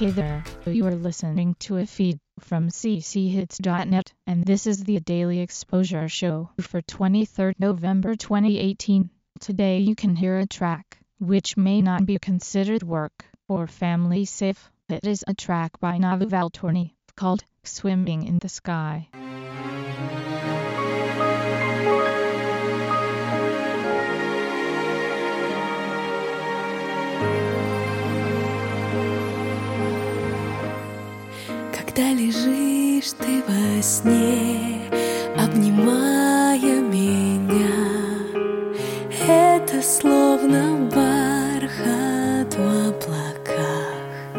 Hey there, you are listening to a feed from cchits.net, and this is the Daily Exposure Show for 23rd November 2018. Today you can hear a track, which may not be considered work or family safe. It is a track by Navu Valtorni, called Swimming in the Sky. Когда лежишь ты во сне, обнимая меня, это словно бархат в облаках,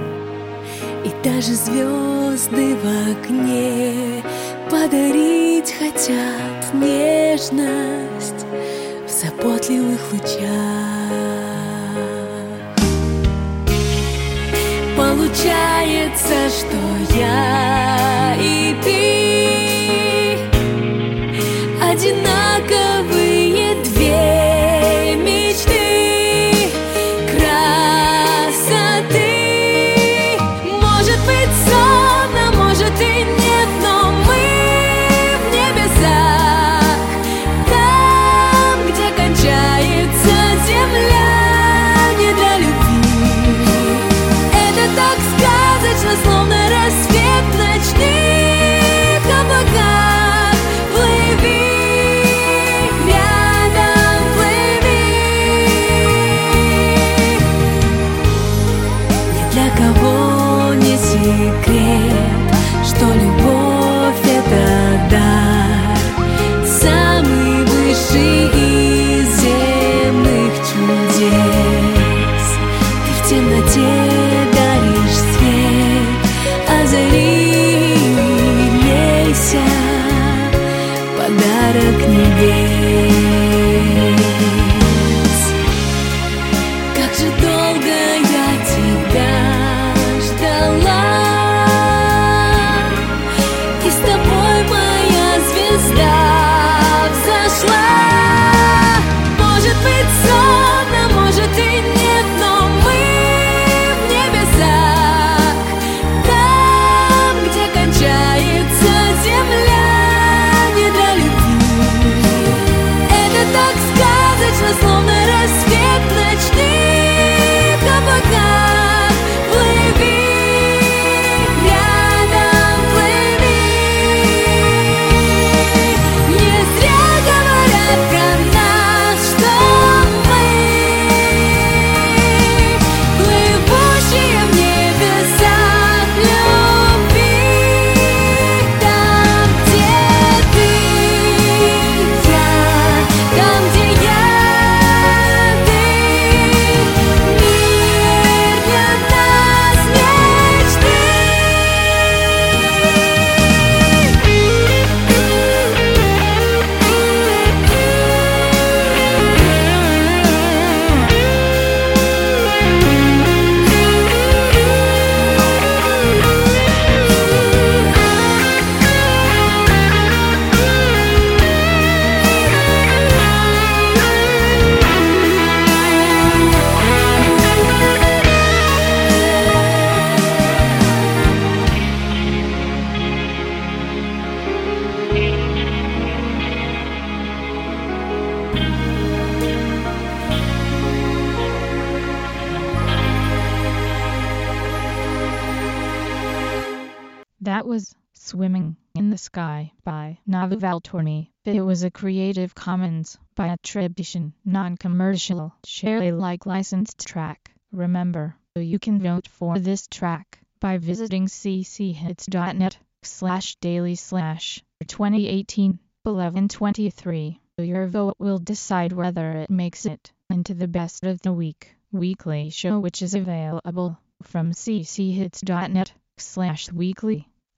и даже звезды в окне подарить хотят нежность в заботливых лучах. Получается, что я и ты одинаковые для кого не секрет, что любовь Christmas lonely. That was Swimming in the Sky by Navu Valtorni. It was a Creative Commons by attribution, non-commercial, share Alike licensed track. Remember, you can vote for this track by visiting cchits.net slash daily slash 2018 1123. Your vote will decide whether it makes it into the best of the week weekly show which is available from cchits.net slash weekly.